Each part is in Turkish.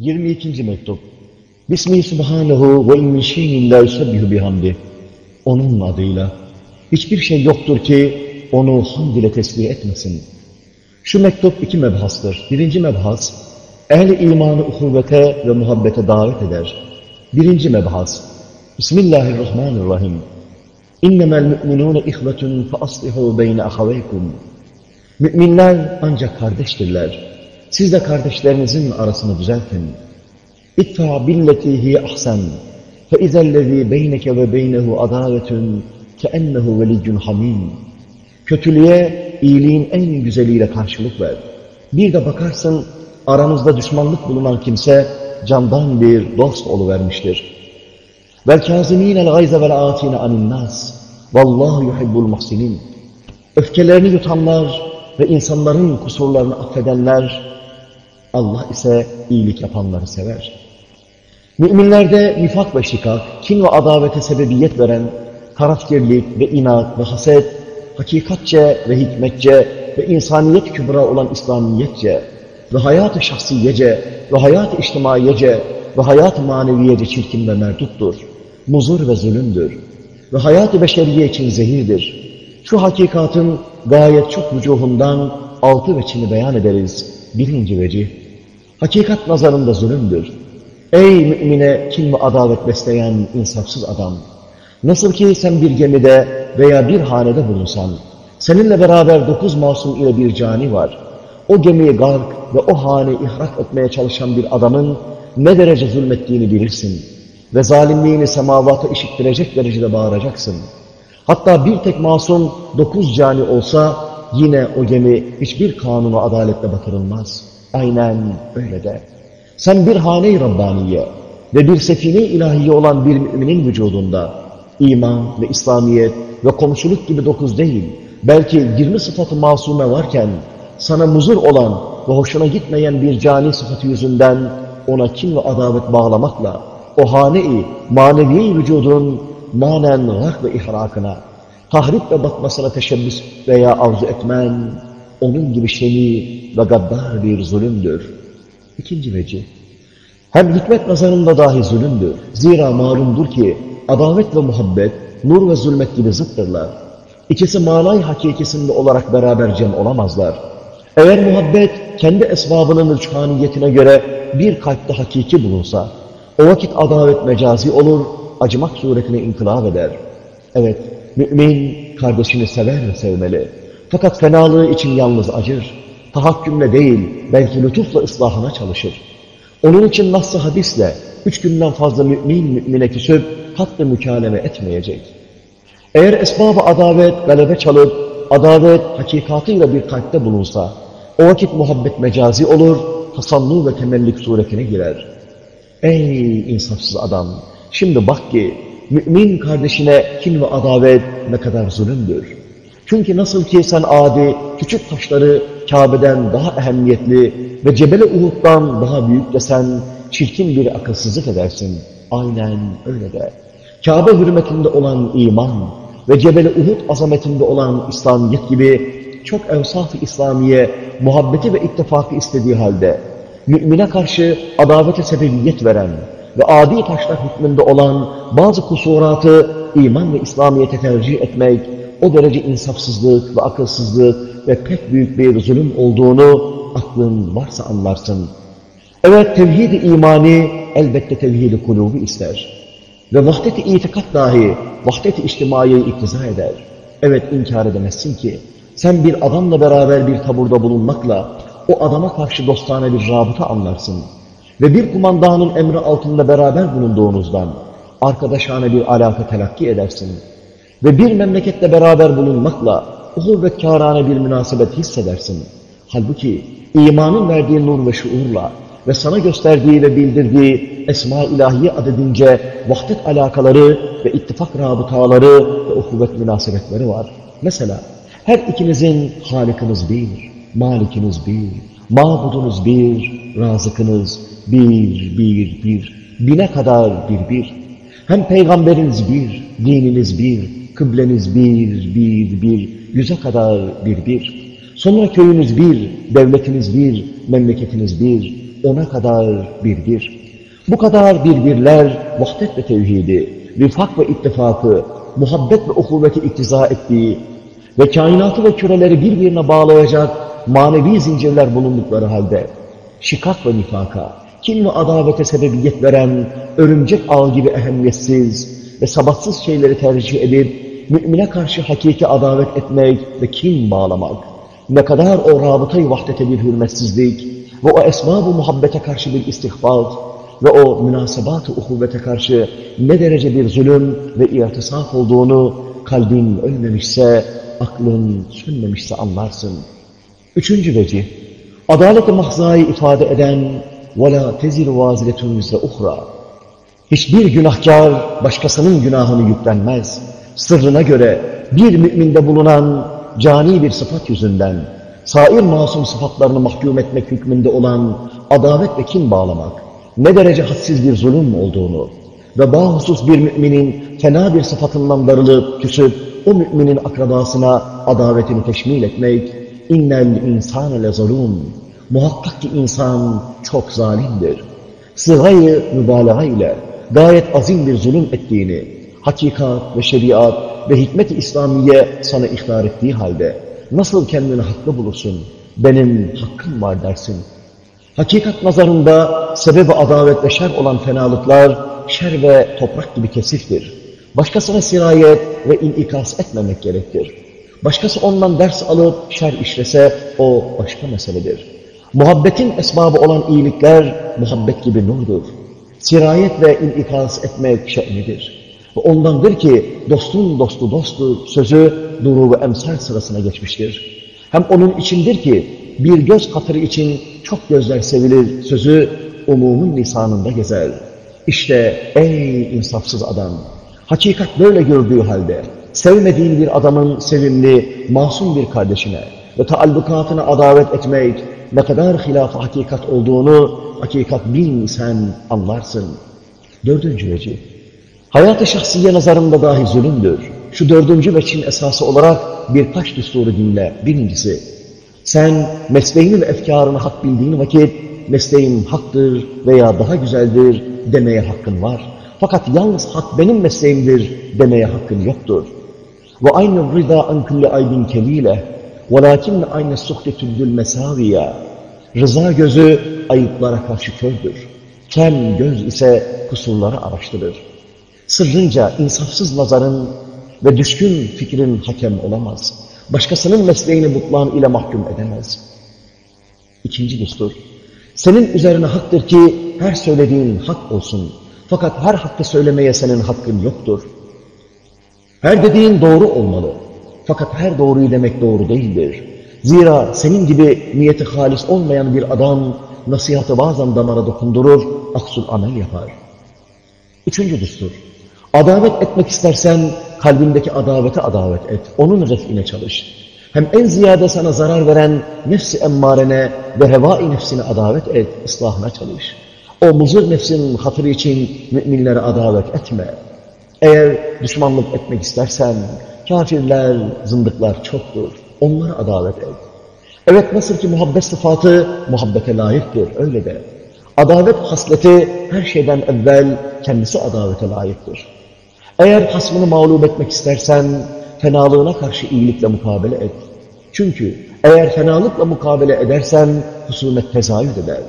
22. mektup. Bismihi subhanehu ve in min şeyin bihamdi. Onun adıyla. Hiçbir şey yoktur ki onu hamd ile tesbih etmesin. Şu mektup iki mebhastır. Birinci mebhas, ehli imanı uhuvvete ve muhabbete davet eder. Birinci mebhas, Bismillahirrahmanirrahim. İnnemel mü'minûne ihvetun fe aslihû beyne ahaveykum. Müminler ancak kardeştirler. Siz de kardeşlerinizin arasını düzeltin. İtfa billeti hiye ahsen. Fe izellezî beyneke ve beynehu adavetun keennehu veliyyun hamim. Kötülüğe iyiliğin en güzeliyle karşılık ver. Bir de bakarsın aranızda düşmanlık bulunan kimse candan bir dost oluvermiştir. Kâzimînel gayze vel âfîne aninnâs. Vallahu yuhibbul muhsinin. Öfkelerini yutanlar ve insanların kusurlarını affedenler, Allah ise iyilik yapanları sever. Müminlerde nifak ve şikak, kin ve adavete sebebiyet veren, tarafkirlik ve inat ve haset, hakikatçe ve hikmetçe ve insaniyet kübra olan İslamiyetçe ve hayat-ı şahsiyece ve hayat-ı içtimaiyece ve hayat-ı maneviyece çirkin ve merduttur. Muzur ve zulümdür. Ve hayat-ı beşeriye için zehirdir. Şu hakikatın gayet çok vücuhundan altı veçini beyan ederiz. Birinci vecih. Hakikat nazarında zulümdür. Ey mümine kin ve adavet besleyen insafsız adam! Nasıl ki sen bir gemide veya bir hanede bulunsan, seninle beraber dokuz masum ile bir cani var. O gemiyi gark ve o hane ihrak etmeye çalışan bir adamın ne derece zulmettiğini bilirsin. Ve zalimliğini semavata işittirecek derecede bağıracaksın. Hatta bir tek masum dokuz cani olsa yine o gemi hiçbir kanuna adaletle batırılmaz. Aynen öyle de. Sen bir hane-i Rabbaniye ve bir sefine ilahiye olan bir müminin vücudunda iman ve İslamiyet ve komşuluk gibi dokuz değil, belki yirmi sıfatı masume varken sana muzur olan ve hoşuna gitmeyen bir cani sıfatı yüzünden ona kin ve adavet bağlamakla o hane-i manevi vücudun manen gark ve ihrakına, tahrip ve batmasına teşebbüs veya arzu etmen, onun gibi şeni ve gaddar bir zulümdür. İkinci vecih. Hem hikmet nazarında dahi zulümdür. Zira malumdur ki adavet ve muhabbet, nur ve zulmet gibi zıttırlar. İkisi manay hakikisinde olarak beraber cem olamazlar. Eğer muhabbet kendi esbabının rüçhaniyetine göre bir kalpte hakiki bulunsa, o vakit adavet mecazi olur, acımak suretine inkılap eder. Evet, mümin kardeşini sever ve sevmeli. Fakat fenalığı için yalnız acır. Tahakkümle değil, belki lütufla ıslahına çalışır. Onun için nas hadisle üç günden fazla mümin mümine küsüp katlı mükaleme etmeyecek. Eğer esbab-ı adavet galebe çalıp adavet hakikatıyla bir kalpte bulunsa o vakit muhabbet mecazi olur, tasannu ve temellik suretine girer. Ey insafsız adam! Şimdi bak ki mümin kardeşine kin ve adavet ne kadar zulümdür. Çünkü nasıl ki sen adi küçük taşları Kabe'den daha ehemmiyetli ve Cebel-i Uhud'dan daha büyük desen çirkin bir akılsızlık edersin. Aynen öyle de. Kabe hürmetinde olan iman ve Cebel-i Uhud azametinde olan İslamiyet gibi çok evsaf-ı İslamiye muhabbeti ve ittifakı istediği halde mümine karşı adavete sebebiyet veren ve adi taşlar hükmünde olan bazı kusuratı iman ve İslamiyet'e tercih etmek o derece insafsızlık ve akılsızlık ve pek büyük bir zulüm olduğunu aklın varsa anlarsın. Evet tevhid-i imani elbette tevhid-i kulubu ister. Ve vahdet-i itikat dahi vahdet-i içtimaiyeyi iktiza eder. Evet inkar edemezsin ki sen bir adamla beraber bir taburda bulunmakla o adama karşı dostane bir rabıta anlarsın. Ve bir kumandanın emri altında beraber bulunduğunuzdan arkadaşane bir alaka telakki edersin. Ve bir memlekette beraber bulunmakla uhuvvetkârâne bir münasebet hissedersin. Halbuki imanın verdiği nur ve şuurla ve sana gösterdiği ve bildirdiği esma ilahiye adedince vahdet alakaları ve ittifak rabıtaları ve uhuvvet münasebetleri var. Mesela her ikinizin halikiniz bir, malikiniz bir, mabudunuz bir, razıkınız bir, bir, bir, bine kadar bir, bir. Hem peygamberiniz bir, dininiz bir, kıbleniz bir, bir, bir, yüze kadar bir, bir. Sonra köyünüz bir, devletiniz bir, memleketiniz bir, ona kadar birdir. Bu kadar birbirler vahdet ve tevhidi, rifak ve ittifakı, muhabbet ve ukuvveti iktiza ettiği ve kainatı ve küreleri birbirine bağlayacak manevi zincirler bulundukları halde şikak ve nifaka, kin ve adavete sebebiyet veren örümcek ağ gibi ehemmiyetsiz ve sabatsız şeyleri tercih edip mümine karşı hakiki adavet etmek ve kin bağlamak, ne kadar o rabıtayı vahdete bir hürmetsizlik ve o esbab-ı muhabbete karşı bir istihbat ve o münasebat-ı uhuvvete karşı ne derece bir zulüm ve irtisaf olduğunu kalbin ölmemişse, aklın sönmemişse anlarsın. Üçüncü vecih, adalet-i mahzayı ifade eden وَلَا تَزِرُ وَازِلَةٌ مِزْرَ اُخْرَى Hiçbir günahkar başkasının günahını yüklenmez. Sırrına göre bir müminde bulunan cani bir sıfat yüzünden sair masum sıfatlarını mahkum etmek hükmünde olan adavet ve kin bağlamak ne derece hadsiz bir zulüm olduğunu ve bahusus bir müminin fena bir sıfatından darılıp küsüp o müminin akrabasına adavetini teşmil etmek innel insane lezalum muhakkak ki insan çok zalimdir. Sığayı mübalağa ile gayet azim bir zulüm ettiğini hakikat ve şeriat ve hikmet-i İslamiye sana ihtar ettiği halde nasıl kendini haklı bulursun? Benim hakkım var dersin. Hakikat nazarında sebebi adavet ve şer olan fenalıklar şer ve toprak gibi kesiftir. Başkasına sirayet ve inikas etmemek gerektir. Başkası ondan ders alıp şer işlese o başka meseledir. Muhabbetin esbabı olan iyilikler muhabbet gibi nurdur. Sirayet ve inikas etmek şe'nidir. Ondandır ki dostun dostu dosttur sözü duru ve emsal sırasına geçmiştir. Hem onun içindir ki bir göz katırı için çok gözler sevilir sözü umumun lisanında gezer. İşte ey insafsız adam, hakikat böyle gördüğü halde sevmediğin bir adamın sevimli, masum bir kardeşine ve taallukatına adavet etmek ne kadar hilaf hakikat olduğunu hakikat bilmişsen anlarsın. Dördüncü vecih. Hayat-ı şahsiye nazarında dahi zulümdür. Şu dördüncü veçin esası olarak birkaç düsturu dinle. Birincisi, sen mesleğini efkarını hak bildiğin vakit mesleğim haktır veya daha güzeldir demeye hakkın var. Fakat yalnız hak benim mesleğimdir demeye hakkın yoktur. Ve aynı rıza an kulli aybin kelile velakinne aynı suhdetüldül mesaviya Rıza gözü ayıplara karşı kördür. Kem göz ise kusurları araştırır. Sırrınca insafsız nazarın ve düşkün fikrin hakem olamaz. Başkasının mesleğini butlan ile mahkum edemez. İkinci düstur. Senin üzerine haktır ki her söylediğin hak olsun. Fakat her hakkı söylemeye senin hakkın yoktur. Her dediğin doğru olmalı. Fakat her doğruyu demek doğru değildir. Zira senin gibi niyeti halis olmayan bir adam nasihatı bazen damara dokundurur, aksul amel yapar. Üçüncü düstur. Adavet etmek istersen kalbindeki adavete adavet et. Onun refine çalış. Hem en ziyade sana zarar veren nefsi emmarene ve hevai nefsine adavet et, ıslahına çalış. O muzır nefsin hatırı için müminlere adavet etme. Eğer düşmanlık etmek istersen kafirler, zındıklar çoktur. Onlara adavet et. Evet nasıl ki muhabbet sıfatı muhabbete layıktır, öyle de. Adalet hasleti her şeyden evvel kendisi adavete layıktır. Eğer hasmını mağlup etmek istersen fenalığına karşı iyilikle mukabele et. Çünkü eğer fenalıkla mukabele edersen husumet tezahür eder.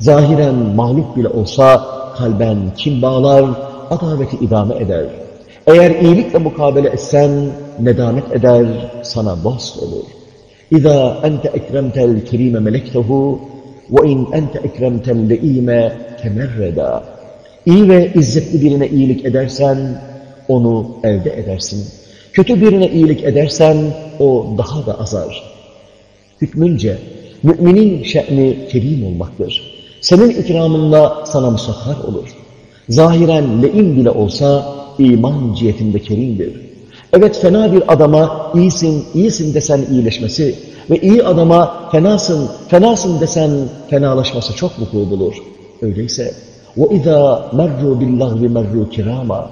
Zahiren mağlup bile olsa kalben kim bağlar, adaveti idame eder. Eğer iyilikle mukabele etsen nedamet eder, sana dost olur. İza ente ekremtel kerime melektehu ve in ente ekremtel leime temerreda. İyi ve izzetli birine iyilik edersen onu elde edersin. Kötü birine iyilik edersen o daha da azar. Hükmünce müminin şe'ni kerim olmaktır. Senin ikramınla sana musahhar olur. Zahiren le'im bile olsa iman cihetinde kerimdir. Evet fena bir adama iyisin, iyisin desen iyileşmesi ve iyi adama fenasın, fenasın desen fenalaşması çok vuku bulur. Öyleyse وَاِذَا مَرُّوا بِاللّٰهِ مَرُّوا kirama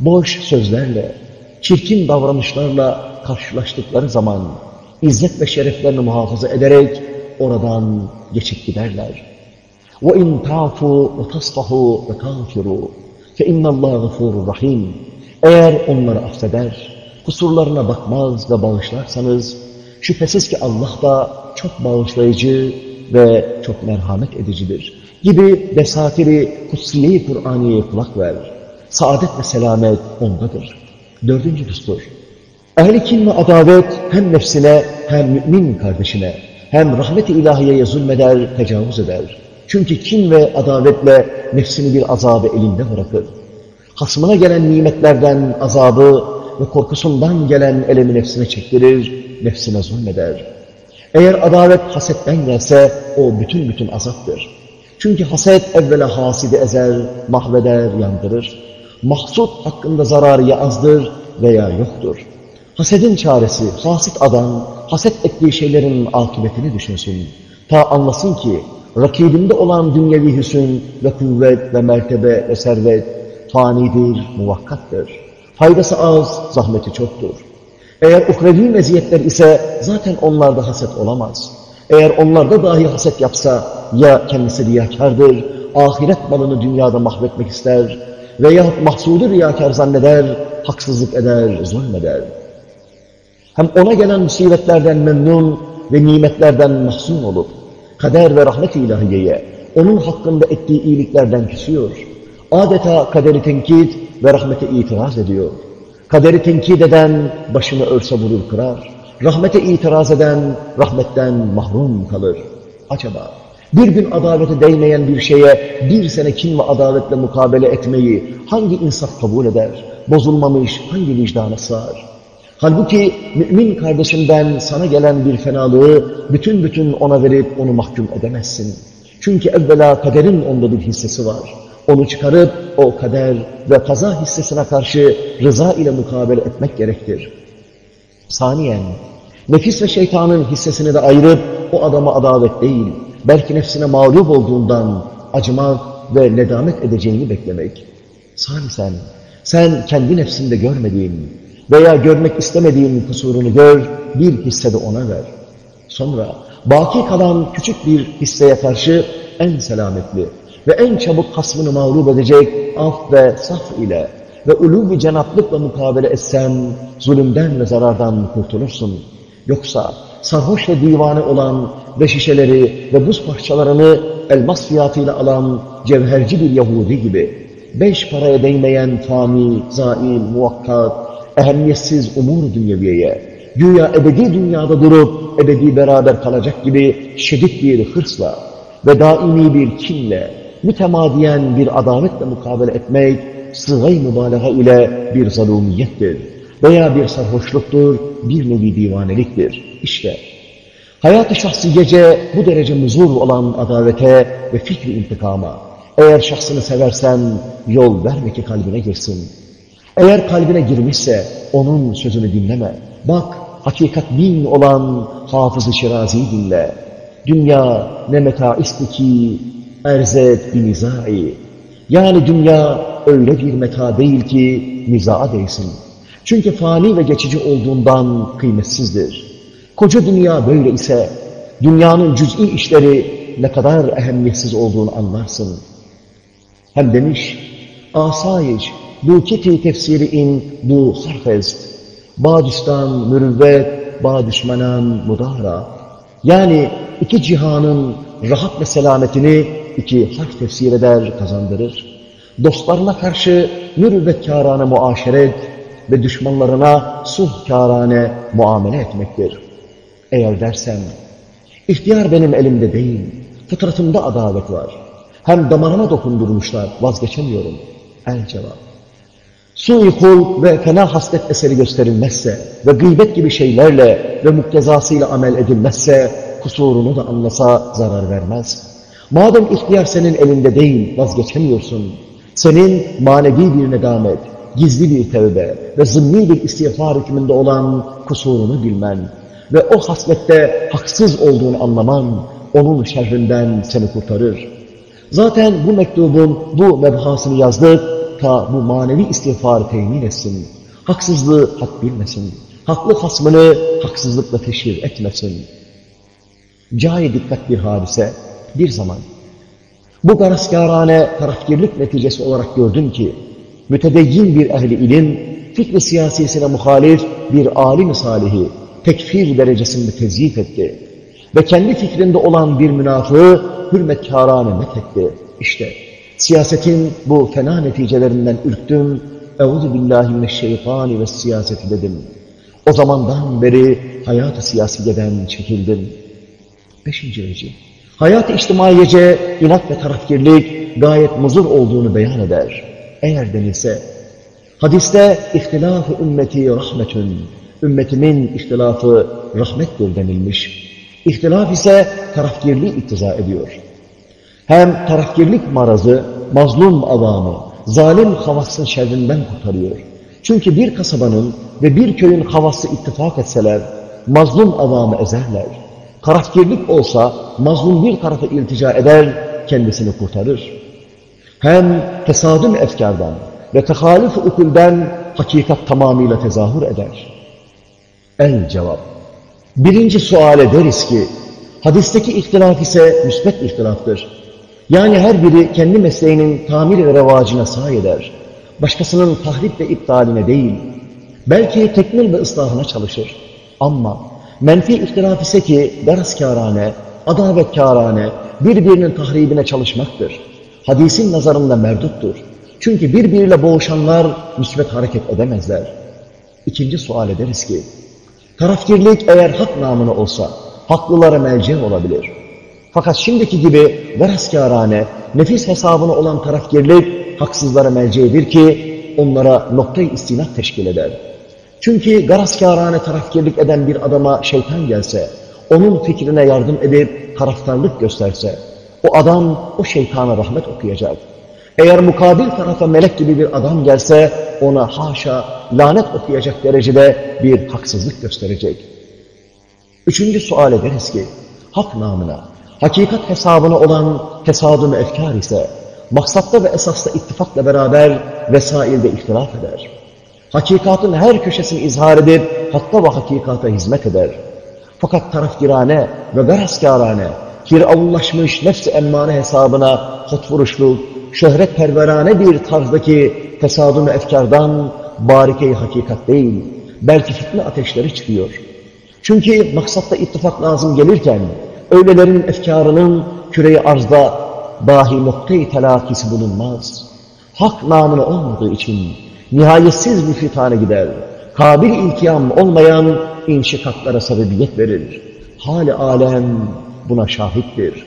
Boş sözlerle, çirkin davranışlarla karşılaştıkları zaman izzet ve şereflerini muhafaza ederek oradan geçip giderler. وَاِنْ تَعْفُوا وَتَصْفَحُوا وَتَغْفِرُوا فَاِنَّ اللّٰهَ غَفُورٌ rahim. Eğer onları affeder, kusurlarına bakmaz ve bağışlarsanız, şüphesiz ki Allah da çok bağışlayıcı ve çok merhamet edicidir. Gibi desatiri kutsiye-i Kur'aniye kulak ver. Saadet ve selamet ondadır. Dördüncü düstur. Ehli kin ve adavet hem nefsine hem mümin kardeşine hem rahmet-i ilahiyeye zulmeder, tecavüz eder. Çünkü kin ve adavetle nefsini bir azabı elinde bırakır. Hasmına gelen nimetlerden azabı ve korkusundan gelen elemi nefsine çektirir, nefsine zulmeder. Eğer adavet hasetten gelse o bütün bütün azaptır. Çünkü haset evvela hasidi ezer, mahveder, yandırır. Mahsut hakkında zararı ya azdır veya yoktur. Hasedin çaresi, hasit adam, haset ettiği şeylerin akıbetini düşünsün. Ta anlasın ki, rakibinde olan dünyevi hüsün ve kuvvet ve mertebe ve servet fanidir, muvakkattır. Faydası az, zahmeti çoktur. Eğer ukrevi meziyetler ise zaten onlarda haset olamaz. Eğer onlarda dahi haset yapsa ya kendisi riyakardır, ahiret malını dünyada mahvetmek ister veya mahsudu riyakar zanneder, haksızlık eder, zulmeder. Hem ona gelen musibetlerden memnun ve nimetlerden mahzun olup, kader ve rahmet ilahiyeye, onun hakkında ettiği iyiliklerden küsüyor. Adeta kaderi tenkit ve rahmete itiraz ediyor. Kaderi tenkit eden başını örse vurur kırar. Rahmete itiraz eden rahmetten mahrum kalır. Acaba bir gün adavete değmeyen bir şeye bir sene kin ve adavetle mukabele etmeyi hangi insaf kabul eder? Bozulmamış hangi vicdana sığar? Halbuki mümin kardeşinden sana gelen bir fenalığı bütün bütün ona verip onu mahkum edemezsin. Çünkü evvela kaderin onda bir hissesi var. Onu çıkarıp o kader ve kaza hissesine karşı rıza ile mukabele etmek gerektir. Saniyen, nefis ve şeytanın hissesini de ayırıp o adama adavet değil, belki nefsine mağlup olduğundan acımak ve nedamet edeceğini beklemek. Salisen, sen kendi nefsinde görmediğin veya görmek istemediğin kusurunu gör, bir hissede ona ver. Sonra baki kalan küçük bir hisseye karşı en selametli ve en çabuk hasmını mağlup edecek af ve saf ile ve ulu bir cenaplıkla mukabele etsen zulümden ve zarardan kurtulursun. Yoksa sarhoş ve divane olan ve şişeleri ve buz parçalarını elmas fiyatıyla alan cevherci bir Yahudi gibi beş paraya değmeyen fani, zail, muvakkat, ehemmiyetsiz umur dünyeviyeye, güya ebedi dünyada durup ebedi beraber kalacak gibi şiddet bir hırsla ve daimi bir kinle, mütemadiyen bir adametle mukabele etmek, sığay mübalağa ile bir zalumiyettir veya bir sarhoşluktur, bir nevi divaneliktir. İşte hayat-ı şahsiyece bu derece muzur olan adavete ve fikri intikama, eğer şahsını seversen yol verme ki kalbine girsin. Eğer kalbine girmişse onun sözünü dinleme. Bak hakikat bin olan Hafız-ı Şirazi'yi dinle. Dünya ne meta istiki erzet bir nizai. Yani dünya öyle bir meta değil ki nizaa değsin. Çünkü fani ve geçici olduğundan kıymetsizdir. Koca dünya böyle ise dünyanın cüz'i işleri ne kadar ehemmiyetsiz olduğunu anlarsın. Hem demiş, asayiş, bu kiti tefsiri in bu harf est. Badistan mürüvvet, ba düşmanan mudara. Yani iki cihanın rahat ve selametini iki harf tefsir eder, kazandırır. Dostlarına karşı mürüvvetkârâne muaşeret ve düşmanlarına suhkârâne muamele etmektir. Eğer dersen, ihtiyar benim elimde değil, fıtratımda adalet var. Hem damarıma dokundurmuşlar, vazgeçemiyorum. El cevap. Su-i hulk ve fena haslet eseri gösterilmezse ve gıybet gibi şeylerle ve muktezasıyla amel edilmezse kusurunu da anlasa zarar vermez. Madem ihtiyar senin elinde değil, vazgeçemiyorsun. Senin manevi bir nedamet, gizli bir tevbe ve zımni bir istiğfar hükmünde olan kusurunu bilmen ve o haslette haksız olduğunu anlaman onun şerrinden seni kurtarır. Zaten bu mektubun bu mebhasını yazdık ta bu manevi istiğfarı temin etsin. Haksızlığı hak bilmesin. Haklı hasmını haksızlıkla teşhir etmesin. Cahil dikkat bir hadise, bir zaman. Bu garaskârane tarafgirlik neticesi olarak gördüm ki, mütedeyyin bir ehli ilim, fikri siyasisine muhalif bir alim salihi, tekfir derecesinde tezyif etti. Ve kendi fikrinde olan bir münafığı hürmetkârâne methetti. İşte siyasetin bu fena neticelerinden ürktüm. Euzu billahi mineşşeytani ve siyaseti dedim. O zamandan beri hayat-ı siyasiyeden çekildim. Beşinci vecih. Hayat-ı inat ve tarafgirlik gayet muzur olduğunu beyan eder. Eğer denilse, hadiste ihtilafı ümmeti rahmetün, ümmetimin ihtilafı rahmettir denilmiş. İhtilaf ise tarafgirliği iktiza ediyor. Hem tarafgirlik marazı mazlum avamı, zalim havasın şerrinden kurtarıyor. Çünkü bir kasabanın ve bir köyün havası ittifak etseler, mazlum avamı ezerler. Tarafgirlik olsa mazlum bir tarafa iltica eder, kendisini kurtarır. Hem tesadüm efkardan ve tehalif ukulden hakikat tamamıyla tezahür eder. El cevap. Birinci suale deriz ki, hadisteki ihtilaf ise müsbet ihtilaftır. Yani her biri kendi mesleğinin tamir ve revacına sahi eder. Başkasının tahrip ve iptaline değil, belki tekmil ve ıslahına çalışır. Ama menfi ihtilaf ise ki garazkârane, adavetkârane, birbirinin tahribine çalışmaktır. Hadisin nazarında merduttur. Çünkü birbiriyle boğuşanlar müsbet hareket edemezler. İkinci sual ederiz ki, tarafgirlik eğer hak namına olsa, haklılara melce olabilir. Fakat şimdiki gibi veraskârane, nefis hesabına olan tarafgirlik haksızlara melcedir ki onlara noktayı istinat teşkil eder. Çünkü garaskârane tarafgirlik eden bir adama şeytan gelse, onun fikrine yardım edip taraftarlık gösterse, o adam o şeytana rahmet okuyacak. Eğer mukabil tarafa melek gibi bir adam gelse, ona haşa lanet okuyacak derecede bir haksızlık gösterecek. Üçüncü sual ederiz ki, hak namına, hakikat hesabına olan tesadüm efkar ise, maksatta ve esasla ittifakla beraber vesailde ihtilaf eder. Hakikatın her köşesini izhar edip hakka ve hakikata hizmet eder. Fakat tarafgirane ve garaskârane, firavullaşmış nefs-i emmane hesabına hot vuruşlu, şöhret perverane bir tarzdaki tesadüm efkardan barike-i hakikat değil, belki fitne ateşleri çıkıyor. Çünkü maksatta ittifak lazım gelirken, öylelerin efkarının küreyi arzda dahi noktayı telakisi bulunmaz. Hak namına olmadığı için nihayetsiz bir fitane gider. Kabil iltiyam olmayan inşikaklara sebebiyet verir. Hali alem buna şahittir.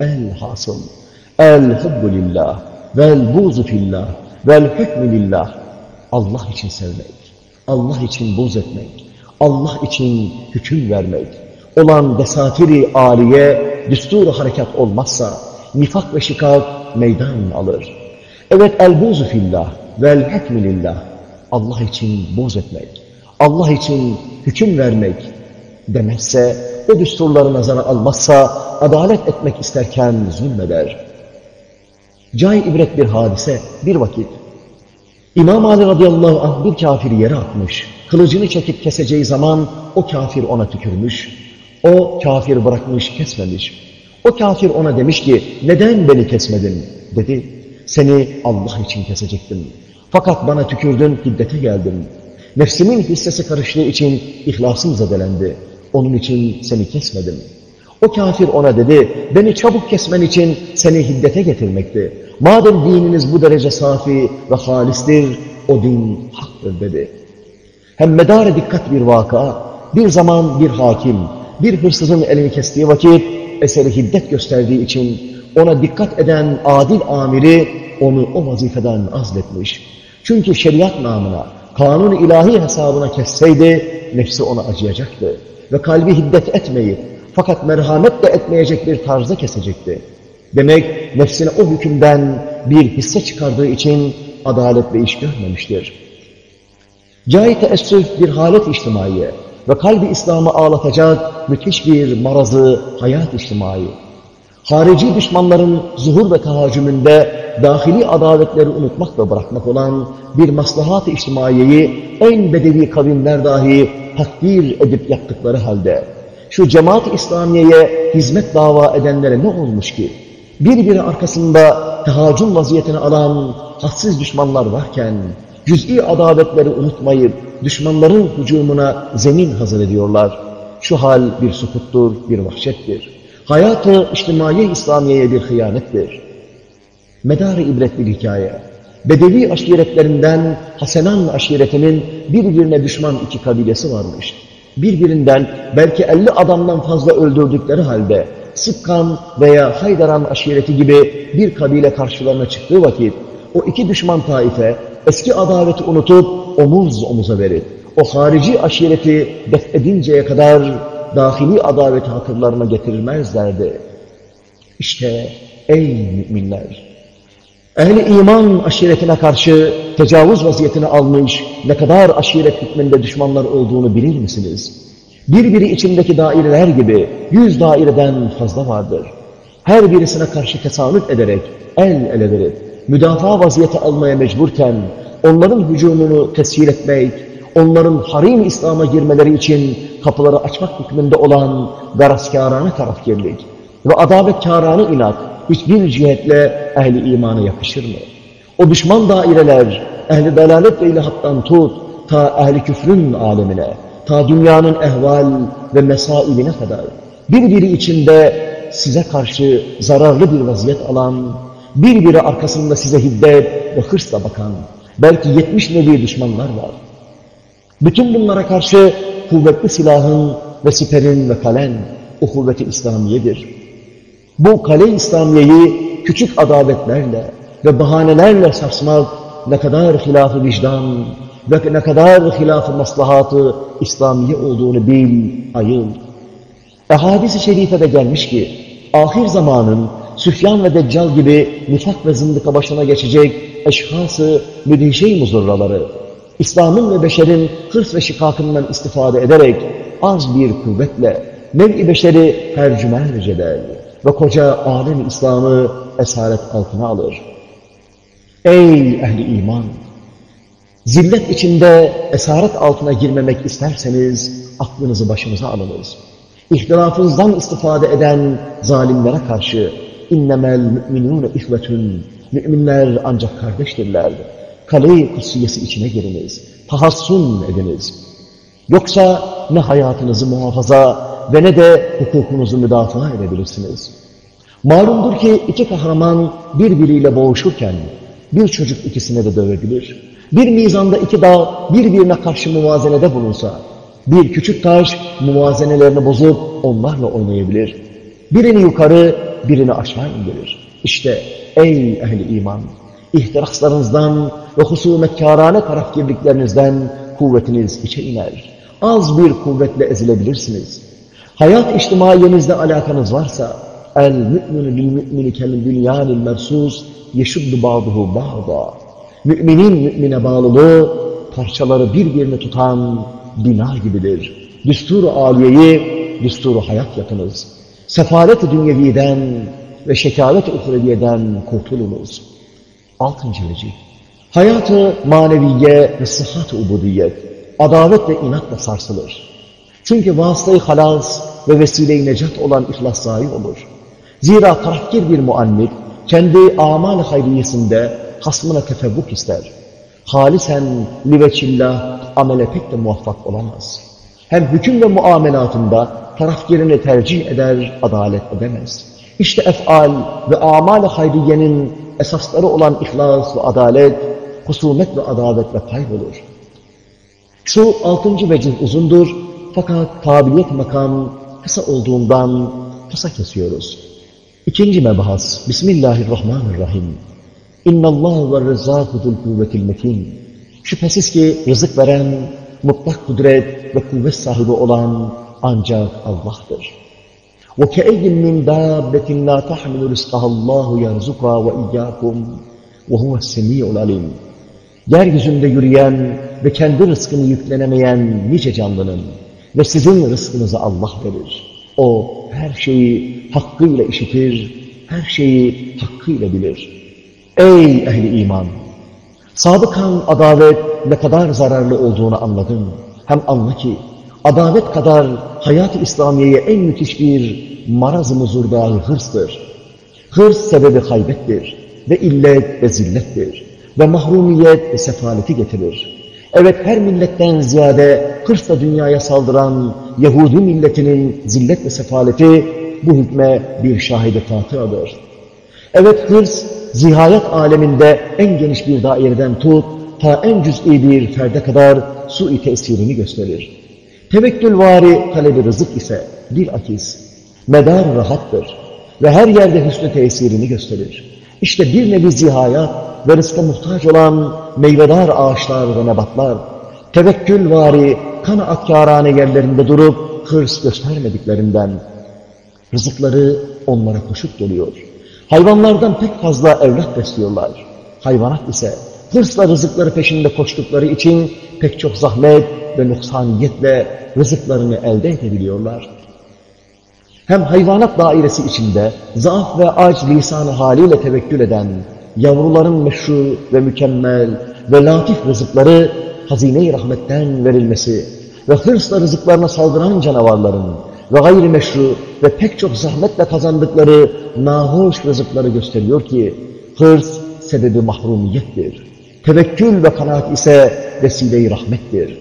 El hasıl, el hubbu lillah, vel buzu fillah, vel hükmü. Allah için sevmek, Allah için buz etmek, Allah için hüküm vermek, olan desatiri aliye, düstur harekat olmazsa, nifak ve şikak meydan alır. Evet el-buzu fillah vel hükmü. Allah için buz etmek, Allah için hüküm vermek demezse, o düsturları nazara almazsa, adalet etmek isterken zulmeder. Cay ibret bir hadise, bir vakit. İmam Ali radıyallahu anh bir kafiri yere atmış. Kılıcını çekip keseceği zaman o kafir ona tükürmüş. O kafir bırakmış, kesmemiş. O kafir ona demiş ki, neden beni kesmedin? Dedi, seni Allah için kesecektim. Fakat bana tükürdün, hiddete geldim. Nefsimin hissesi karıştığı için ihlasım zedelendi. Onun için seni kesmedim. O kafir ona dedi, beni çabuk kesmen için seni hiddete getirmekti. Madem dininiz bu derece safi ve halistir, o din haktır dedi. Hem medar dikkat bir vaka, bir zaman bir hakim, bir hırsızın elini kestiği vakit eseri hiddet gösterdiği için ona dikkat eden adil amiri onu o vazifeden azletmiş. Çünkü şeriat namına, kanun ilahi hesabına kesseydi nefsi ona acıyacaktı. Ve kalbi hiddet etmeyip fakat merhamet de etmeyecek bir tarzda kesecekti. Demek nefsine o hükümden bir hisse çıkardığı için adalet ve iş görmemiştir. Cahit teessüf bir halet içtimaiye ve kalbi İslam'ı ağlatacak müthiş bir marazı hayat içtimai. Harici düşmanların zuhur ve tahacümünde dahili adaletleri unutmak ve bırakmak olan bir maslahat-ı en bedevi kavimler dahi takdir edip yaptıkları halde şu cemaat-i İslamiye'ye hizmet dava edenlere ne olmuş ki? Birbiri arkasında tehacun vaziyetini alan hadsiz düşmanlar varken cüz'i adavetleri unutmayıp düşmanların hücumuna zemin hazır ediyorlar. Şu hal bir sukuttur, bir vahşettir. Hayatı içtimai İslamiye'ye bir hıyanettir. Medar-ı ibret bir hikaye. Bedevi aşiretlerinden Hasenan aşiretinin birbirine düşman iki kabilesi varmış. Birbirinden belki elli adamdan fazla öldürdükleri halde Sıkkan veya Haydaran aşireti gibi bir kabile karşılarına çıktığı vakit o iki düşman taife eski adaveti unutup omuz omuza verip o harici aşireti def edinceye kadar dahili adaveti hatırlarına getirilmezlerdi. İşte ey müminler! Ehli iman aşiretine karşı tecavüz vaziyetini almış ne kadar aşiret hükmünde düşmanlar olduğunu bilir misiniz? Birbiri içindeki daireler gibi yüz daireden fazla vardır. Her birisine karşı tesanüt ederek el ele verip müdafaa vaziyeti almaya mecburken onların hücumunu tesir etmek, onların harim İslam'a girmeleri için kapıları açmak hükmünde olan garaskârâne tarafgirlik ve adabetkârâne inat hiçbir cihetle ehli imana yakışır mı? O düşman daireler ehli dalalet ve ilahattan tut ta ehli küfrün alemine, ta dünyanın ehval ve mesaibine kadar birbiri içinde size karşı zararlı bir vaziyet alan, birbiri arkasında size hiddet ve hırsla bakan, belki yetmiş nevi düşmanlar var. Bütün bunlara karşı kuvvetli silahın ve siperin ve kalen o kuvveti İslamiyedir. Bu kale İslamiyeyi küçük adaletlerle ve bahanelerle sarsmak ne kadar hilaf-ı vicdan ve ne kadar hilaf-ı maslahatı İslamiye olduğunu bil, ayıl. Ehadis-i şerifede gelmiş ki, ahir zamanın Süfyan ve Deccal gibi nifak ve zındıka başına geçecek eşhası müdhişe muzurraları, İslam'ın ve beşerin hırs ve şikakından istifade ederek az bir kuvvetle nev-i beşeri tercümerce eder ve koca alem İslam'ı esaret altına alır. Ey ehli iman! Zillet içinde esaret altına girmemek isterseniz aklınızı başınıza alınız. İhtilafınızdan istifade eden zalimlere karşı innemel müminûne ihvetün müminler ancak kardeştirler. Kale-i kutsiyesi içine giriniz. Tahassun ediniz. Yoksa ne hayatınızı muhafaza ve ne de hukukunuzu müdafaa edebilirsiniz. Malumdur ki iki kahraman birbiriyle boğuşurken bir çocuk ikisine de dövebilir. Bir mizanda iki dağ birbirine karşı muvazenede bulunsa, bir küçük taş muvazenelerini bozup onlarla oynayabilir. Birini yukarı, birini aşağı indirir. İşte ey ehli iman, ihtiraslarınızdan ve husumetkârâne tarafgirliklerinizden kuvvetiniz içe iner. Az bir kuvvetle ezilebilirsiniz. Hayat içtimaiyenizle alakanız varsa, el mü'minu bil mü'mini kel dünyanil mersus yeşuddu ba'duhu ba'da. Müminin mümine bağlılığı parçaları birbirini tutan bina gibidir. Düsturu aliyeyi, düsturu hayat yapınız. Sefalet-i dünyeviden ve şekavet-i uhreviyeden kurtulunuz. Altıncı vecih. Hayatı maneviye ve sıhhat-ı ubudiyet, adalet ve inatla sarsılır. Çünkü vasıtayı halas ve vesile-i necat olan ihlas sahi olur. Zira tarafkir bir muannit, kendi amal hayriyesinde hasmına tefebbuk ister. Halisen liveçillah amele pek de muvaffak olamaz. Hem hüküm ve muamelatında tarafkirini tercih eder, adalet edemez. İşte efal ve amal-i hayriyenin esasları olan ihlas ve adalet, husumet ve adavetle kaybolur. Şu altıncı vecih uzundur fakat kabiliyet makam kısa olduğundan kısa kesiyoruz. İkinci mebahas. Bismillahirrahmanirrahim. İnna Allah ve rızâkudul kuvvetil metin. Şüphesiz ki rızık veren, mutlak kudret ve kuvvet sahibi olan ancak Allah'tır. وَكَأَيٍّ مِّنْ دَابَّةٍ لَا تَحْمِلُ رِزْقَهَا اللّٰهُ يَرْزُقَا وَاِيَّاكُمْ وَهُوَ السَّمِيعُ الْعَلِيمُ Yeryüzünde yürüyen ve kendi rızkını yüklenemeyen nice canlının ve sizin rızkınızı Allah verir. O her şeyi hakkıyla işitir, her şeyi hakkıyla bilir. Ey ehli iman! Sadıkan adalet ne kadar zararlı olduğunu anladın. Hem anla ki adalet kadar hayat-ı İslamiye'ye en müthiş bir maraz-ı muzurdahi hırstır. Hırs sebebi kaybettir ve illet ve zillettir ve mahrumiyet ve sefaleti getirir. Evet her milletten ziyade hırsla dünyaya saldıran Yahudi milletinin zillet ve sefaleti bu hükme bir şahidi katıadır. Evet hırs zihayet aleminde en geniş bir daireden tut ta en cüz'i bir ferde kadar su-i tesirini gösterir. Tevekkülvari talebi rızık ise bir akis, medar rahattır ve her yerde hüsnü tesirini gösterir. İşte bir nevi zihayat ve rızka muhtaç olan meyvedar ağaçlar ve nebatlar, tevekkülvari, kanaatkârâne yerlerinde durup hırs göstermediklerinden, rızıkları onlara koşup geliyor. Hayvanlardan pek fazla evlat besliyorlar. Hayvanat ise hırsla rızıkları peşinde koştukları için pek çok zahmet ve nuksaniyetle rızıklarını elde edebiliyorlar. Hem hayvanat dairesi içinde zaaf ve aç lisanı haliyle tevekkül eden yavruların meşru ve mükemmel ve latif rızıkları hazine-i rahmetten verilmesi ve hırsla rızıklarına saldıran canavarların ve gayri meşru ve pek çok zahmetle kazandıkları nahoş rızıkları gösteriyor ki hırs sebebi mahrumiyettir. Tevekkül ve kanaat ise vesile-i rahmettir.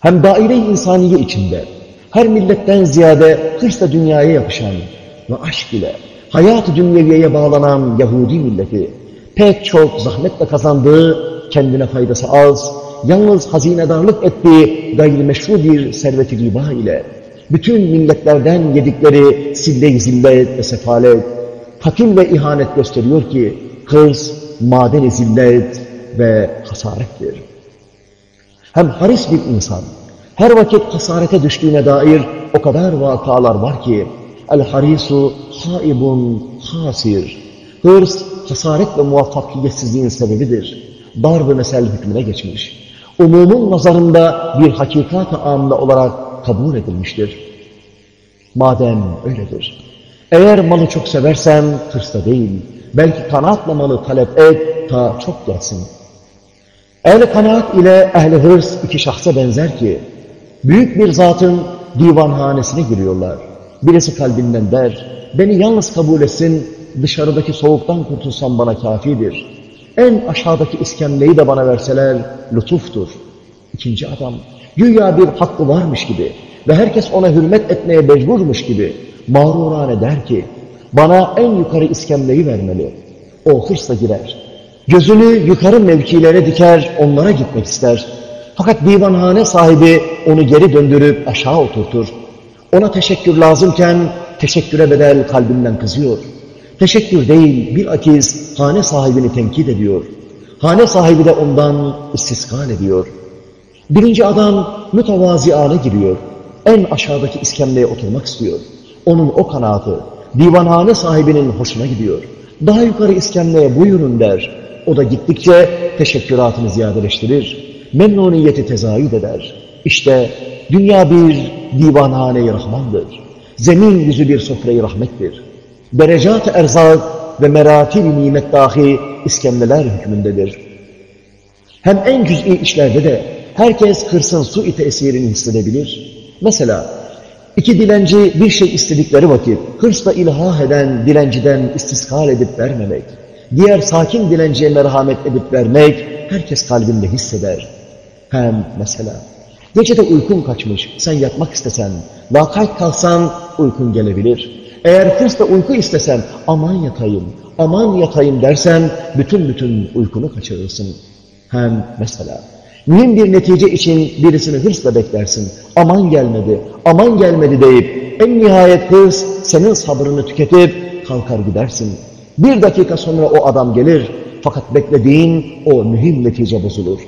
Hem daire-i insaniye içinde her milletten ziyade hırsla dünyaya yapışan ve aşk ile hayat-ı dünyeviyeye bağlanan Yahudi milleti pek çok zahmetle kazandığı kendine faydası az, yalnız hazinedarlık ettiği gayrimeşru bir servet-i riba ile bütün milletlerden yedikleri sille-i zillet ve sefalet, katil ve ihanet gösteriyor ki hırs, maden-i zillet ve hasarettir. Hem haris bir insan, her vakit hasarete düştüğüne dair o kadar vakalar var ki, el-harisu haibun hasir, hırs, hasaret ve muvaffakiyetsizliğin sebebidir. Darb-ı mesel hükmüne geçmiş. Umumun nazarında bir hakikat-ı amla olarak kabul edilmiştir. Madem öyledir, eğer malı çok seversen hırsla değil, belki kanaatla malı talep et ta çok gelsin. Ehli kanaat ile ehli hırs iki şahsa benzer ki, büyük bir zatın divanhanesine giriyorlar. Birisi kalbinden der, beni yalnız kabul etsin, dışarıdaki soğuktan kurtulsam bana kafidir. En aşağıdaki iskemleyi de bana verseler lütuftur. İkinci adam, güya bir hakkı varmış gibi ve herkes ona hürmet etmeye mecburmuş gibi mağrurane der ki, bana en yukarı iskemleyi vermeli. O hırsla girer. Gözünü yukarı mevkilere diker, onlara gitmek ister. Fakat divanhane sahibi onu geri döndürüp aşağı oturtur. Ona teşekkür lazımken teşekküre bedel kalbinden kızıyor. Teşekkür değil, bir akiz hane sahibini tenkit ediyor. Hane sahibi de ondan istiskal ediyor. Birinci adam mütevaziane giriyor. En aşağıdaki iskemleye oturmak istiyor. Onun o kanaatı divanhane sahibinin hoşuna gidiyor. Daha yukarı iskemleye buyurun der. O da gittikçe teşekküratını ziyadeleştirir. Memnuniyeti tezahür eder. İşte dünya bir divanhane-i rahmandır. Zemin yüzü bir sofre-i rahmettir. Derecat-ı erzak ve meratib-i nimet dahi iskemleler hükmündedir. Hem en cüz'i işlerde de herkes hırsın su-i tesirini hissedebilir. Mesela iki dilenci bir şey istedikleri vakit hırsla ilhah eden dilenciden istiskal edip vermemek, diğer sakin dilenciye merhamet edip vermek herkes kalbinde hisseder. Hem mesela gecede uykun kaçmış, sen yatmak istesen, vakayt kalsan uykun gelebilir. Eğer hırsla uyku istesen, aman yatayım, aman yatayım dersen, bütün bütün uykunu kaçırırsın. Hem mesela, mühim bir netice için birisini hırsla beklersin. Aman gelmedi, aman gelmedi deyip, en nihayet hırs senin sabrını tüketip kalkar gidersin. Bir dakika sonra o adam gelir, fakat beklediğin o mühim netice bozulur.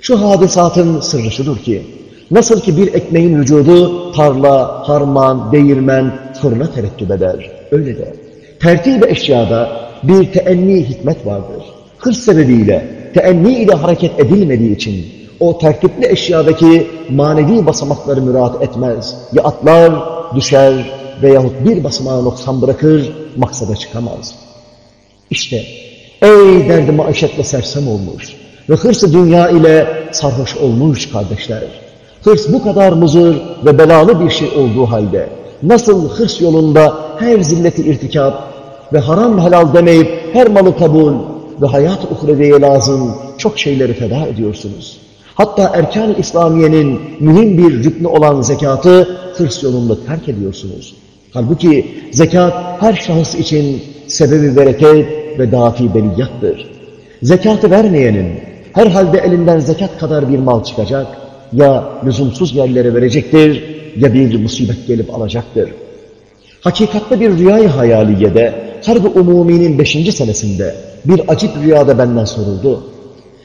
Şu hadisatın sırrı şudur ki, nasıl ki bir ekmeğin vücudu tarla, harman, değirmen, fırına terettüp eder. Öyle de tertib eşyada bir teenni hikmet vardır. Hırs sebebiyle teenni ile hareket edilmediği için o tertipli eşyadaki manevi basamakları müraat etmez. Ya atlar, düşer veyahut bir basamağı noksan bırakır, maksada çıkamaz. İşte ey derdi maişetle sersem olmuş ve hırsı dünya ile sarhoş olmuş kardeşler. Hırs bu kadar muzır ve belalı bir şey olduğu halde nasıl hırs yolunda her zilleti irtikap ve haram helal demeyip her malı kabul ve hayat uhreviye lazım çok şeyleri feda ediyorsunuz. Hatta erkan-ı İslamiye'nin mühim bir rüknü olan zekatı hırs yolunda terk ediyorsunuz. Halbuki zekat her şahıs için sebebi bereket ve dafi beliyattır. Zekatı vermeyenin herhalde elinden zekat kadar bir mal çıkacak ya lüzumsuz yerlere verecektir ya bir musibet gelip alacaktır. Hakikatte bir rüyayı hayaliyede Harb-ı Umumi'nin beşinci senesinde bir acip rüyada benden soruldu.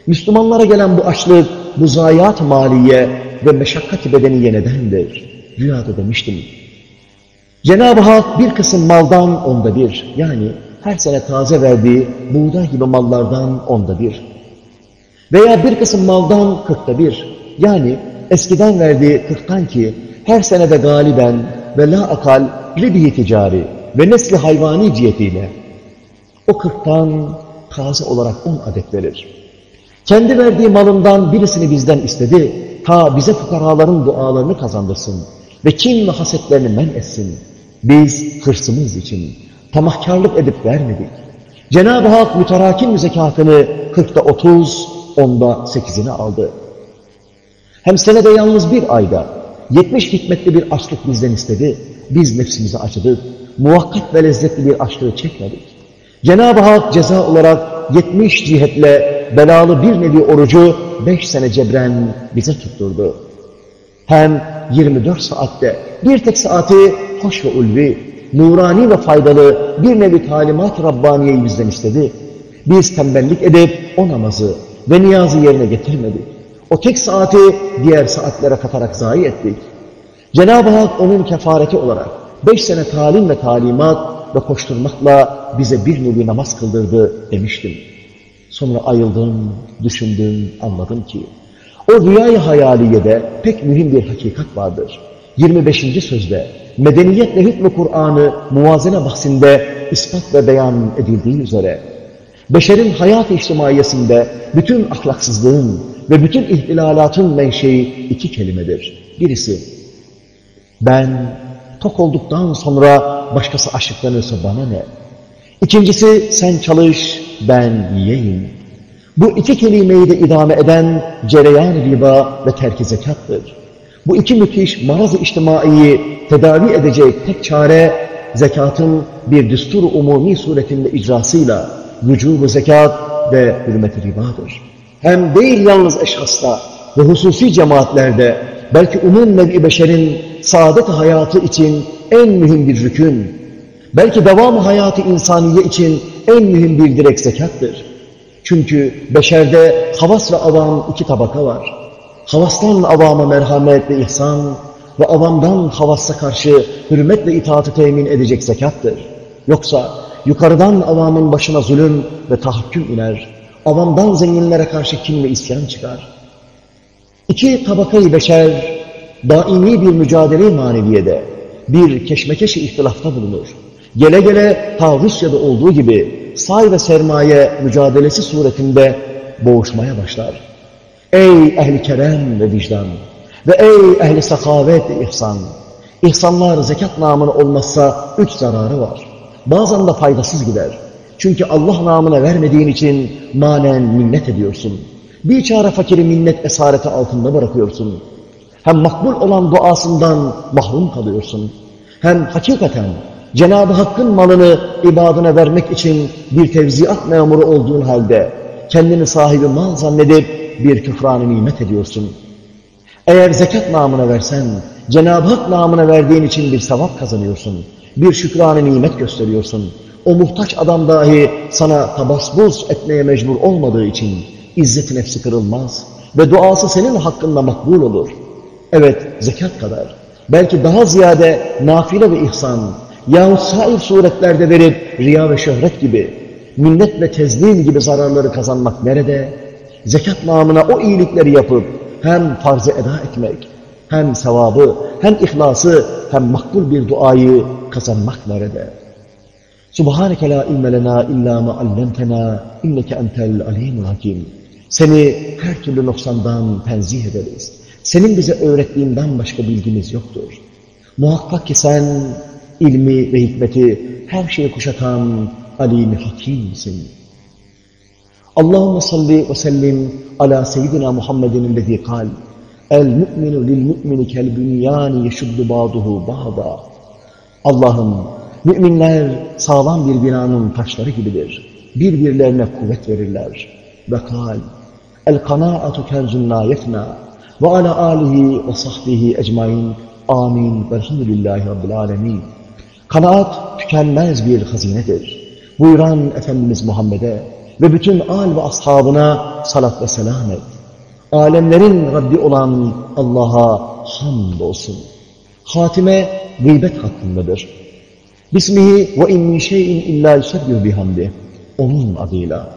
Müslümanlara gelen bu açlık, bu zayiat maliye ve meşakkat bedeni nedendir? Rüyada demiştim. Cenab-ı Hak bir kısım maldan onda bir, yani her sene taze verdiği buğday gibi mallardan onda bir. Veya bir kısım maldan kırkta bir, yani eskiden verdiği kırktan ki her senede galiben ve la akal ribihi ticari ve nesli hayvani cihetiyle o kırktan taze olarak on adet verir. Kendi verdiği malından birisini bizden istedi, ta bize fukaraların dualarını kazandırsın ve kim ve hasetlerini men etsin. Biz hırsımız için tamahkarlık edip vermedik. Cenab-ı Hak müterakim zekatını kırkta otuz, onda sekizini aldı. Hem senede yalnız bir ayda yetmiş hikmetli bir açlık bizden istedi. Biz nefsimizi acıdık. Muhakkak ve lezzetli bir açlığı çekmedik. Cenab-ı Hak ceza olarak yetmiş cihetle belalı bir nevi orucu beş sene cebren bize tutturdu. Hem 24 saatte bir tek saati hoş ve ulvi, nurani ve faydalı bir nevi talimat Rabbaniye'yi bizden istedi. Biz tembellik edip o namazı ve niyazı yerine getirmedik. O tek saati diğer saatlere katarak zayi ettik. Cenab-ı Hak onun kefareti olarak beş sene talim ve talimat ve koşturmakla bize bir nevi namaz kıldırdı demiştim. Sonra ayıldım, düşündüm, anladım ki o rüyayı hayaliyede pek mühim bir hakikat vardır. 25. sözde medeniyet ve hükmü Kur'an'ı muvazene bahsinde ispat ve beyan edildiği üzere beşerin hayat-ı içtimaiyesinde bütün ahlaksızlığın ve bütün ihtilalatın menşei iki kelimedir. Birisi ben tok olduktan sonra başkası açlıklanırsa bana ne? İkincisi sen çalış ben yiyeyim. Bu iki kelimeyi de idame eden cereyan riba ve terk zekattır. Bu iki müthiş maraz-ı içtimaiyi tedavi edecek tek çare zekatın bir düstur umumi suretinde icrasıyla vücubu zekat ve hürmet-i ribadır. Hem değil yalnız eşhasta ve hususi cemaatlerde belki umum nevi beşerin saadet hayatı için en mühim bir rükün, belki devam hayatı insaniye için en mühim bir direk zekattır. Çünkü beşerde havas ve avam iki tabaka var. Havastan avama merhamet ve ihsan ve avamdan havassa karşı hürmet ve itaatı temin edecek zekattır. Yoksa yukarıdan avamın başına zulüm ve tahakküm iner, avamdan zenginlere karşı kin ve isyan çıkar. İki tabakayı beşer, daimi bir mücadele maneviyede, bir keşmekeşi ihtilafta bulunur. Gele gele ta Rusya'da olduğu gibi say ve sermaye mücadelesi suretinde boğuşmaya başlar. Ey ehli kerem ve vicdan ve ey ehli sakavet ve ihsan! İhsanlar zekat namına olmazsa üç zararı var. Bazen de faydasız gider. Çünkü Allah namına vermediğin için manen minnet ediyorsun. Bir çare fakiri minnet esareti altında bırakıyorsun. Hem makbul olan duasından mahrum kalıyorsun. Hem hakikaten Cenab-ı Hakk'ın malını ibadına vermek için bir tevziat memuru olduğun halde kendini sahibi mal zannedip bir küfranı nimet ediyorsun. Eğer zekat namına versen, Cenab-ı Hak namına verdiğin için bir sevap kazanıyorsun. Bir şükranı nimet gösteriyorsun. O muhtaç adam dahi sana tabasbuz etmeye mecbur olmadığı için izzet nefsi kırılmaz ve duası senin hakkında makbul olur. Evet, zekat kadar. Belki daha ziyade nafile ve ihsan, yahut sair suretlerde verip riya ve şöhret gibi, minnet ve tezlil gibi zararları kazanmak nerede? Zekat namına o iyilikleri yapıp hem farz eda etmek, hem sevabı, hem ihlası, hem makbul bir duayı kazanmak nerede? Subhaneke la ilme lena illa ma allamtena inneke entel alimul hakim. Seni her türlü noksandan tenzih ederiz. Senin bize öğrettiğinden başka bilgimiz yoktur. Muhakkak ki sen ilmi ve hikmeti her şeyi kuşatan alim hakimsin. Allahümme salli ve sellim ala seyyidina Muhammedin lezi kal el mu'minu lil mu'mini kel bünyani yeşuddu ba'duhu ba'da Allah'ım müminler sağlam bir binanın taşları gibidir. Birbirlerine kuvvet verirler. Ve kal el kanaatu kenzun la yefna ve ala alihi ve sahbihi ecmain amin velhamdülillahi rabbil alemin. Kanaat tükenmez bir hazinedir. Buyuran Efendimiz Muhammed'e ve bütün al ve ashabına salat ve selam et. Alemlerin Rabbi olan Allah'a hamd olsun. Hatime gıybet hakkındadır. Bismihi ve in min şeyin illa yusebbihu bihamdi. Onun adıyla.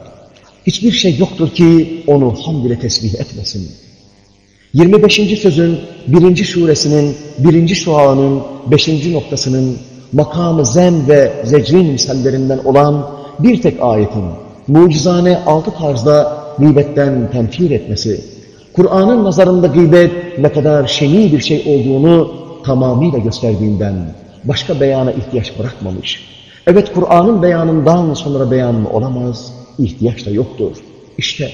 Hiçbir şey yoktur ki onu hamd ile tesbih etmesin. 25. sözün 1. suresinin 1. şuanın 5. noktasının makamı zem ve zecrin misallerinden olan bir tek ayetin mucizane altı tarzda gıybetten tenfir etmesi, Kur'an'ın nazarında gıybet ne kadar şeni bir şey olduğunu tamamıyla gösterdiğinden başka beyana ihtiyaç bırakmamış. Evet Kur'an'ın beyanından sonra beyan olamaz, ihtiyaç da yoktur. İşte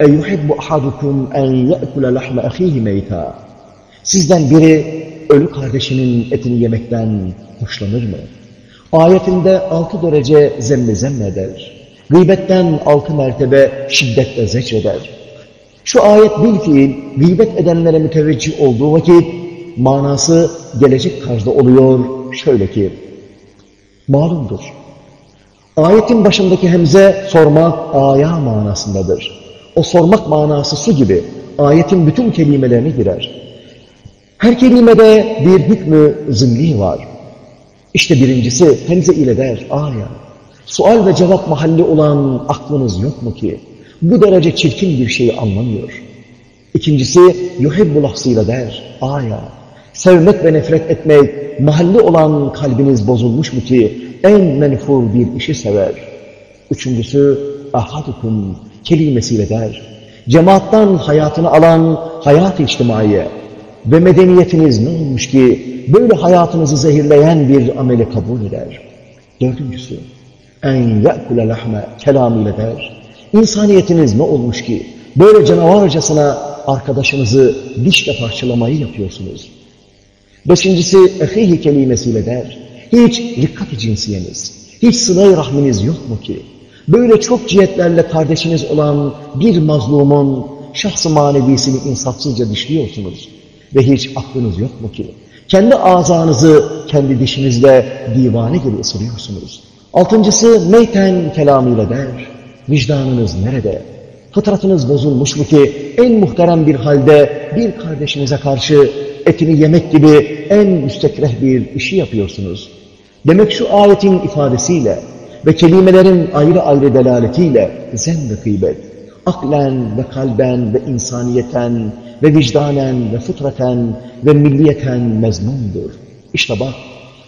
اَيُحِبُّ اَحَدُكُمْ اَنْ يَأْكُلَ لَحْمَ اَخِيهِ مَيْتًا Sizden biri ölü kardeşinin etini yemekten hoşlanır mı? Ayetinde altı derece zemme zemmeder. Gıybetten altı mertebe şiddetle zecreder. Şu ayet bil fiil gıybet edenlere müteveccih olduğu vakit manası gelecek tarzda oluyor şöyle ki malumdur. Ayetin başındaki hemze sormak aya manasındadır. O sormak manası su gibi ayetin bütün kelimelerine girer. Her kelimede bir hükmü zımni var. İşte birincisi hemze ile der aya. Sual ve cevap mahalli olan aklınız yok mu ki? Bu derece çirkin bir şeyi anlamıyor. İkincisi yuhibbul ahsıyla der aya. Sevmek ve nefret etmek mahalli olan kalbiniz bozulmuş mu ki en menfur bir işi sever. Üçüncüsü ahadukum kelimesiyle der. Cemaattan hayatını alan hayat-ı içtimaiye ve medeniyetiniz ne olmuş ki böyle hayatınızı zehirleyen bir ameli kabul eder. Dördüncüsü en ye'kule lahme kelamıyla der. İnsaniyetiniz ne olmuş ki böyle canavarcasına arkadaşınızı dişle parçalamayı yapıyorsunuz. Beşincisi ehihi kelimesiyle der. Hiç dikkat cinsiyeniz, hiç sınay rahminiz yok mu ki? Böyle çok cihetlerle kardeşiniz olan bir mazlumun şahsı manevisini insafsızca dişliyorsunuz. Ve hiç aklınız yok mu ki? Kendi azanızı kendi dişinizle divane gibi ısırıyorsunuz. Altıncısı meyten kelamıyla der. Vicdanınız nerede? Fıtratınız bozulmuş mu ki en muhterem bir halde bir kardeşinize karşı etini yemek gibi en müstekreh bir işi yapıyorsunuz. Demek şu ayetin ifadesiyle ve kelimelerin ayrı ayrı delaletiyle zem ve gıybet, aklen ve kalben ve insaniyeten ve vicdanen ve fıtraten ve milliyeten mezmundur. İşte bak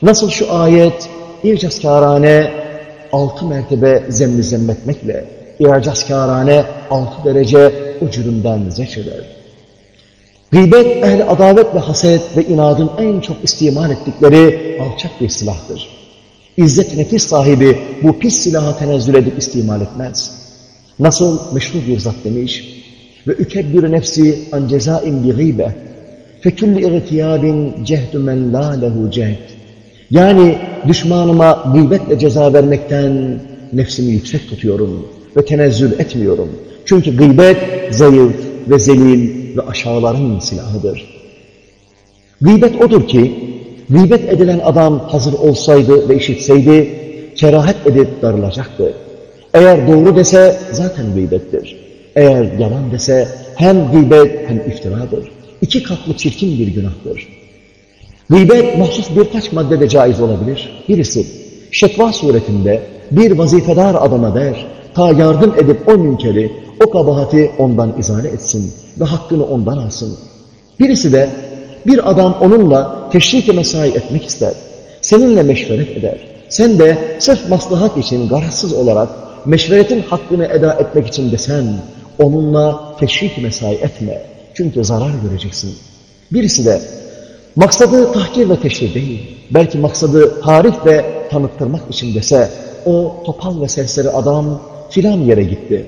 nasıl şu ayet İcazkârane altı mertebe zemmi zemmetmekle, İcazkârane altı derece ucurundan zeçeder. Gıybet, ehli adavet ve haset ve inadın en çok istimal ettikleri alçak bir silahtır. İzzet nefis sahibi bu pis silahı tenezzül edip istimal etmez. Nasıl meşhur bir zat demiş, ve ükebbir nefsi an cezain bi gıйbe fekülli irtiyabin cehdu men la lehu cehd yani düşmanıma gıybetle ceza vermekten nefsimi yüksek tutuyorum ve tenezzül etmiyorum. Çünkü gıybet zayıf ve zelil ve aşağıların silahıdır. Gıybet odur ki, gıybet edilen adam hazır olsaydı ve işitseydi, kerahet edip darılacaktı. Eğer doğru dese zaten gıybettir. Eğer yalan dese hem gıybet hem iftiradır. İki katlı çirkin bir günahtır. Gıybet mahsus birkaç maddede caiz olabilir. Birisi, şekva suretinde bir vazifedar adama der, ta yardım edip o münkeri, o kabahati ondan izale etsin ve hakkını ondan alsın. Birisi de bir adam onunla teşrik mesai etmek ister. Seninle meşveret eder. Sen de sırf maslahat için garazsız olarak meşveretin hakkını eda etmek için desen onunla teşrik mesai etme. Çünkü zarar göreceksin. Birisi de maksadı tahkir ve teşhir değil. Belki maksadı tarif ve tanıttırmak için dese o topal ve serseri adam filan yere gitti.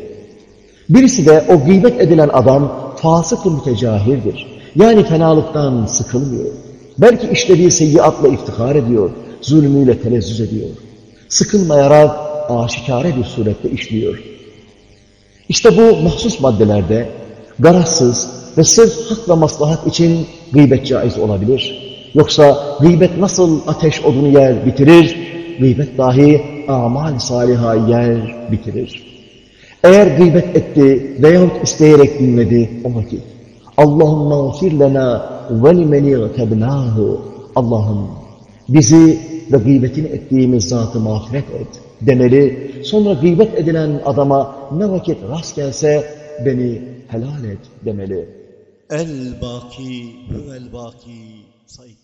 Birisi de o gıybet edilen adam fasık-ı mütecahirdir. Yani fenalıktan sıkılmıyor. Belki işlediği seyyiatla iftihar ediyor, zulmüyle telezzüz ediyor. Sıkılmayarak aşikare bir surette işliyor. İşte bu mahsus maddelerde garazsız ve sırf hak ve maslahat için gıybet caiz olabilir. Yoksa gıybet nasıl ateş odunu yer bitirir, gıybet dahi amal saliha yer bitirir. Eğer gıybet etti veyahut isteyerek dinledi o vakit. Allahümme gfir lena ve limeni tebnahu. Allah'ım bizi ve gıybetini ettiğimiz zatı mağfiret et demeli. Sonra gıybet edilen adama ne vakit rast gelse beni helal et demeli. El Baki Huvel Baki Said